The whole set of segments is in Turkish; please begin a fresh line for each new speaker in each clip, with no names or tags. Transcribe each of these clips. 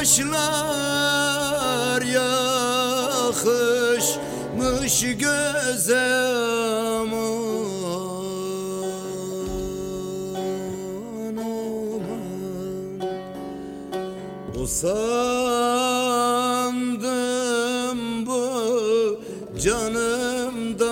kaşlar yakışmış göze aman aman. O bu canımda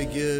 Yeah.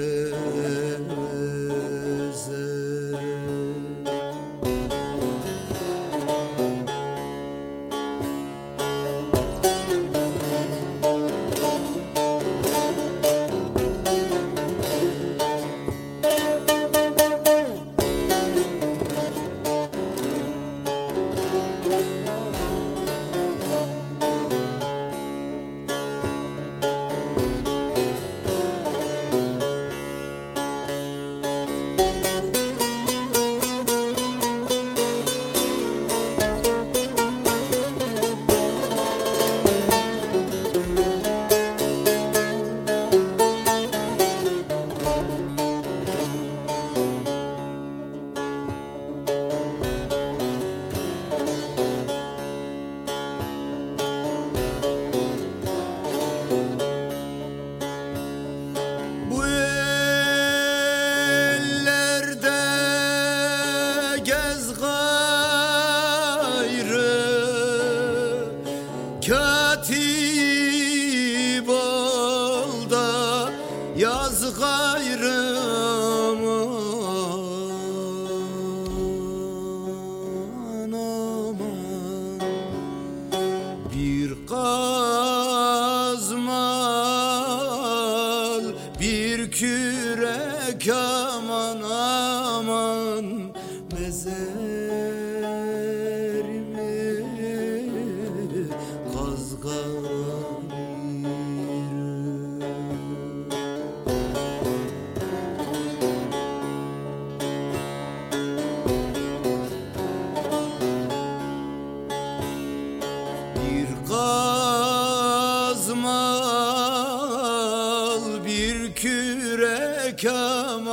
Bir kürek aman aman meze come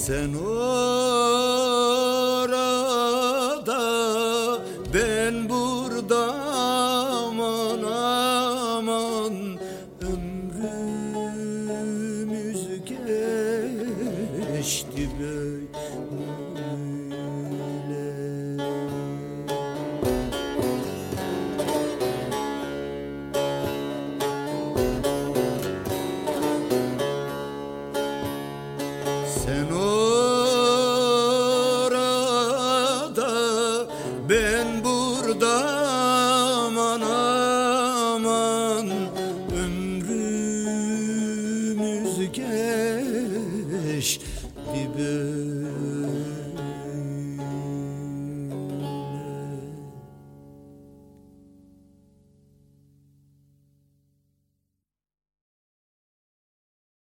Sen orada ben burada. gibi.